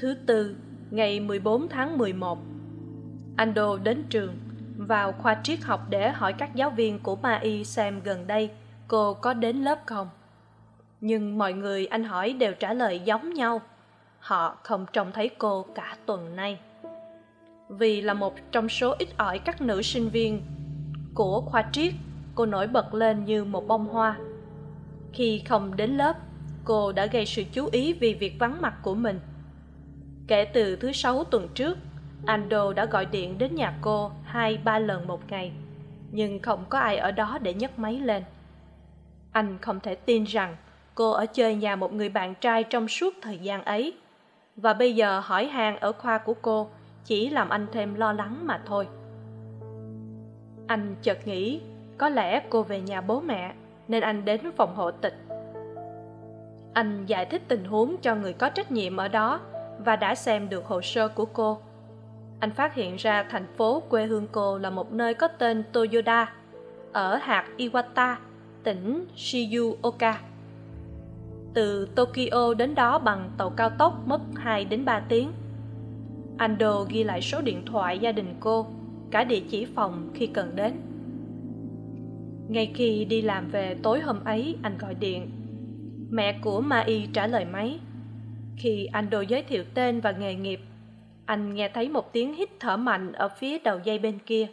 Thứ tư, ngày 14 tháng 11 Ando đến trường, vào khoa triết học để hỏi các giáo viên của Ma Y xem gần đây cô có đến lớp không. Nhưng mọi người anh hỏi đều trả lời giống nhau. Họ không trông thấy cô cả tuần nay. Vì là một trong số ít ỏi các nữ sinh viên của khoa triết, cô nổi bật lên như một bông hoa. Khi không đến lớp, cô đã gây sự chú ý vì việc vắng mặt của mình kể từ thứ sáu tuần trước, ando đã gọi điện đến nhà cô hai, ba lần một ngày. Nhưng không có ai ở đó để nhấc máy lên. Anh không thể tin rằng cô ở chơi nhà một người bạn trai trong suốt thời gian ấy. Và bây giờ hỏi hàng ở khoa của cô chỉ làm anh thêm lo lắng mà thôi. Anh chợt nghĩ, có lẽ cô về nhà bố mẹ, nên anh đến phòng hộ tịch. Anh giải thích tình huống cho người có trách nhiệm ở đó và đã xem được hồ sơ của cô. Anh phát hiện ra thành phố quê hương cô là một nơi có tên toyoda, ở hạt iwata, tỉnh shizuoka. Từ tokyo đến đó bằng tàu cao tốc mất hai đến ba tiếng. Ando ghi lại số điện thoại gia đình cô, cả địa chỉ phòng khi cần đến. Ngay khi đi làm về tối hôm ấy, anh gọi điện. Mẹ của mai trả lời máy khi anh đồ giới thiệu tên và nghề nghiệp, anh nghe thấy một tiếng hít thở mạnh ở phía đầu dây bên kia.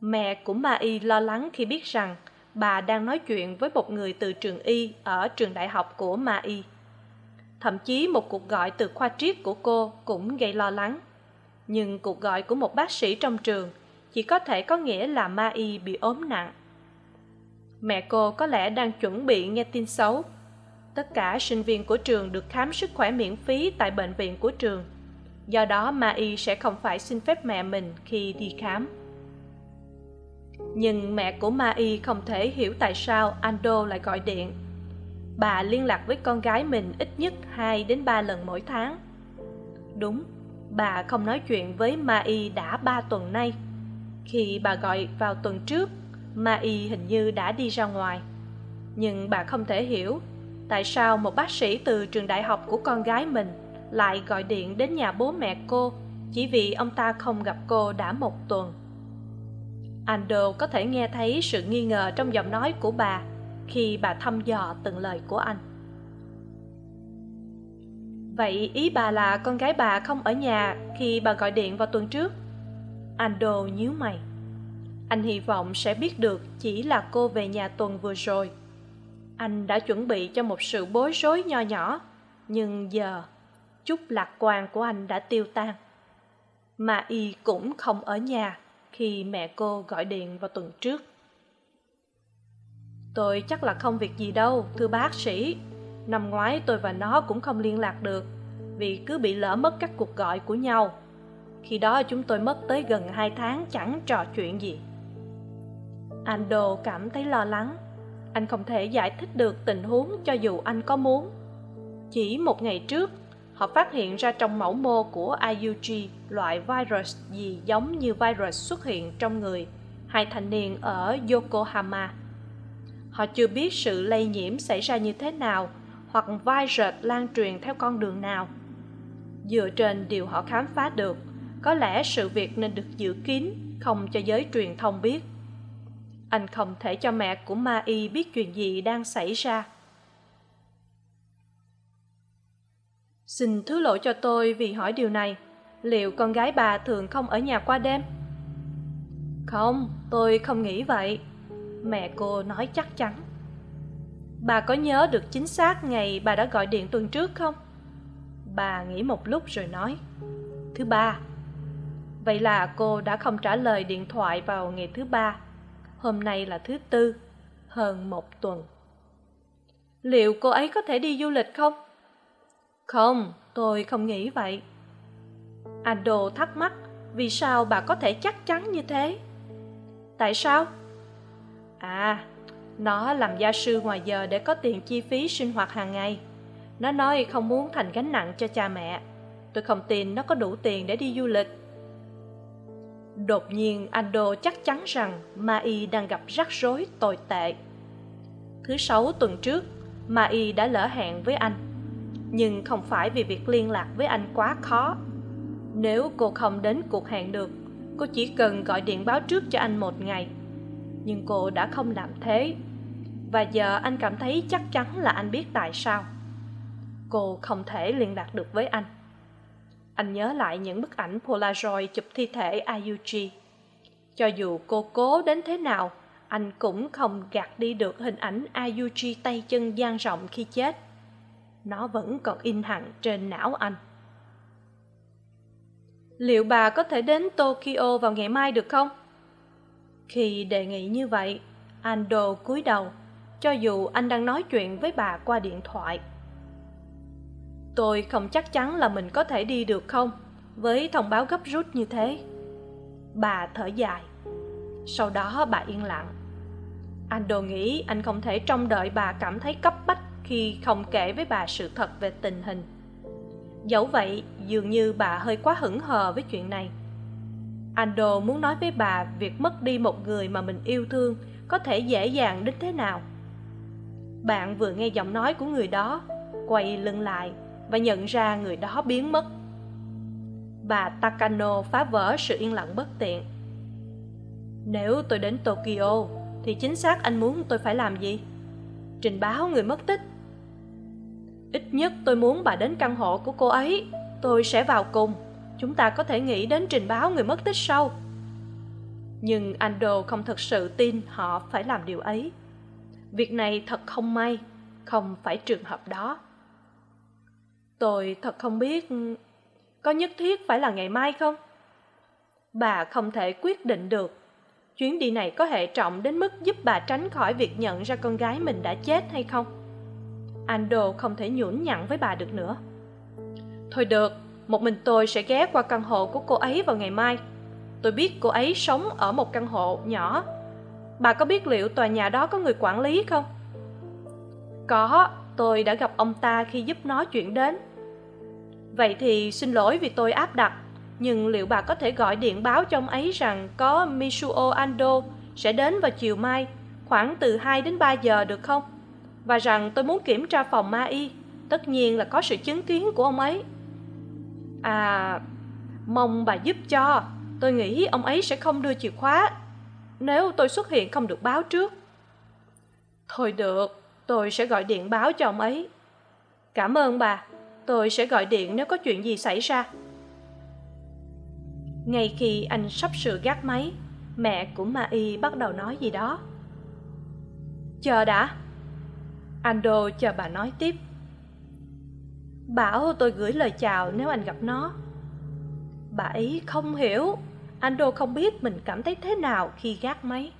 Mẹ của ma y lo lắng khi biết rằng bà đang nói chuyện với một người từ trường y ở trường đại học của ma y. Thậm chí một cuộc gọi từ khoa triết của cô cũng gây lo lắng. Nhưng cuộc gọi của một bác sĩ trong trường chỉ có thể có nghĩa là ma y bị ốm nặng. Mẹ cô có lẽ đang chuẩn bị nghe tin xấu tất cả sinh viên của trường được khám sức khỏe miễn phí tại bệnh viện của trường. Do đó ma y sẽ không phải xin phép mẹ mình khi đi khám. Nhưng mẹ của ma y không thể hiểu tại sao ando lại gọi điện. Bà liên lạc với con gái mình ít nhất hai đến ba lần mỗi tháng. Đúng, bà không nói chuyện với ma y đã ba tuần nay. Khi bà gọi vào tuần trước, ma y hình như đã đi ra ngoài. Nhưng bà không thể hiểu tại sao một bác sĩ từ trường đại học của con gái mình lại gọi điện đến nhà bố mẹ cô chỉ vì ông ta không gặp cô đã một tuần? Ando có thể nghe thấy sự nghi ngờ trong giọng nói của bà khi bà thăm dò từng lời của anh. Vậy ý bà là con gái bà không ở nhà khi bà gọi điện vào tuần trước? Ando nhíu mày. Anh hy vọng sẽ biết được chỉ là cô về nhà tuần vừa rồi anh đã chuẩn bị cho một sự bối rối nho nhỏ, nhưng giờ chút lạc quan của anh đã tiêu tan. Mà y cũng không ở nhà khi mẹ cô gọi điện vào tuần trước. Tôi chắc là không việc gì đâu, thưa bác sĩ. Năm ngoái tôi và nó cũng không liên lạc được, vì cứ bị lỡ mất các cuộc gọi của nhau. Khi đó chúng tôi mất tới gần hai tháng chẳng trò chuyện gì. Ando cảm thấy lo lắng anh không thể giải thích được tình huống cho dù anh có muốn. Chỉ một ngày trước, họ phát hiện ra trong mẫu mô của iug loại virus gì giống như virus xuất hiện trong người, hai thanh niên ở yokohama. Họ chưa biết sự lây nhiễm xảy ra như thế nào, hoặc virus lan truyền theo con đường nào. Dựa trên điều họ khám phá được, có lẽ sự việc nên được giữ kín không cho giới truyền thông biết anh không thể cho mẹ của ma y biết chuyện gì đang xảy ra. Xin thứ lỗi cho tôi vì hỏi điều này. Liệu con gái bà thường không ở nhà qua đêm? Không, tôi không nghĩ vậy. Mẹ cô nói chắc chắn. Bà có nhớ được chính xác ngày bà đã gọi điện tuần trước không? Bà nghĩ một lúc rồi nói, thứ ba. Vậy là cô đã không trả lời điện thoại vào ngày thứ ba hôm nay là thứ tư, hơn một tuần. Liệu cô ấy có thể đi du lịch không? Không, tôi không nghĩ vậy. Ando thắc mắc, vì sao bà có thể chắc chắn như thế? Tại sao? À nó làm gia sư ngoài giờ để có tiền chi phí sinh hoạt hàng ngày. Nó nói không muốn thành gánh nặng cho cha mẹ. Tôi không tin nó có đủ tiền để đi du lịch đột nhiên, ando chắc chắn rằng ma y đang gặp rắc rối tồi tệ. Thứ sáu tuần trước, ma y đã lỡ hẹn với anh. Nhưng không phải vì việc liên lạc với anh quá khó. Nếu cô không đến cuộc hẹn được, cô chỉ cần gọi điện báo trước cho anh một ngày. Nhưng cô đã không làm thế. Và giờ anh cảm thấy chắc chắn là anh biết tại sao. Cô không thể liên lạc được với anh anh nhớ lại những bức ảnh polaroid chụp thi thể ayuji. Cho dù cô cố đến thế nào, anh cũng không gạt đi được hình ảnh ayuji tay chân dang rộng khi chết. Nó vẫn còn in hẳn trên não anh. Liệu bà có thể đến tokyo vào ngày mai được không? Khi đề nghị như vậy, ando cúi đầu, cho dù anh đang nói chuyện với bà qua điện thoại tôi không chắc chắn là mình có thể đi được không? Với thông báo gấp rút như thế, bà thở dài. Sau đó bà yên lặng. Anh đồ nghĩ anh không thể trông đợi bà cảm thấy cấp bách khi không kể với bà sự thật về tình hình. Dẫu vậy, dường như bà hơi quá hững hờ với chuyện này. Ando muốn nói với bà việc mất đi một người mà mình yêu thương có thể dễ dàng đến thế nào? Bạn vừa nghe giọng nói của người đó, quay lưng lại và nhận ra người đó biến mất. Bà takano phá vỡ sự yên lặng bất tiện. Nếu tôi đến tokyo, thì chính xác anh muốn tôi phải làm gì? Trình báo người mất tích. Ít nhất tôi muốn bà đến căn hộ của cô ấy. Tôi sẽ vào cùng. Chúng ta có thể nghĩ đến trình báo người mất tích sau. Nhưng ando không thực sự tin họ phải làm điều ấy. Việc này thật không may, không phải trường hợp đó tôi thật không biết có nhất thiết phải là ngày mai không? Bà không thể quyết định được. Chuyến đi này có hệ trọng đến mức giúp bà tránh khỏi việc nhận ra con gái mình đã chết hay không? Ando không thể nhũn nhặn với bà được nữa. Thôi được, một mình tôi sẽ ghé qua căn hộ của cô ấy vào ngày mai. Tôi biết cô ấy sống ở một căn hộ nhỏ. Bà có biết liệu tòa nhà đó có người quản lý không? Có, tôi đã gặp ông ta khi giúp nó chuyển đến vậy thì xin lỗi vì tôi áp đặt, nhưng liệu bà có thể gọi điện báo cho ông ấy rằng có mitsuo ando sẽ đến vào chiều mai, khoảng từ hai đến ba giờ được không? Và rằng tôi muốn kiểm tra phòng ma y, tất nhiên là có sự chứng kiến của ông ấy. À mong bà giúp cho. Tôi nghĩ ông ấy sẽ không đưa chìa khóa. Nếu tôi xuất hiện không được báo trước. Thôi được, tôi sẽ gọi điện báo cho ông ấy. Cảm ơn bà tôi sẽ gọi điện nếu có chuyện gì xảy ra. Ngay khi anh sắp sửa gác máy, mẹ của ma y bắt đầu nói gì đó. Chờ đã. Ando chờ bà nói tiếp. Bảo tôi gửi lời chào nếu anh gặp nó. Bà ấy không hiểu, ando không biết mình cảm thấy thế nào khi gác máy.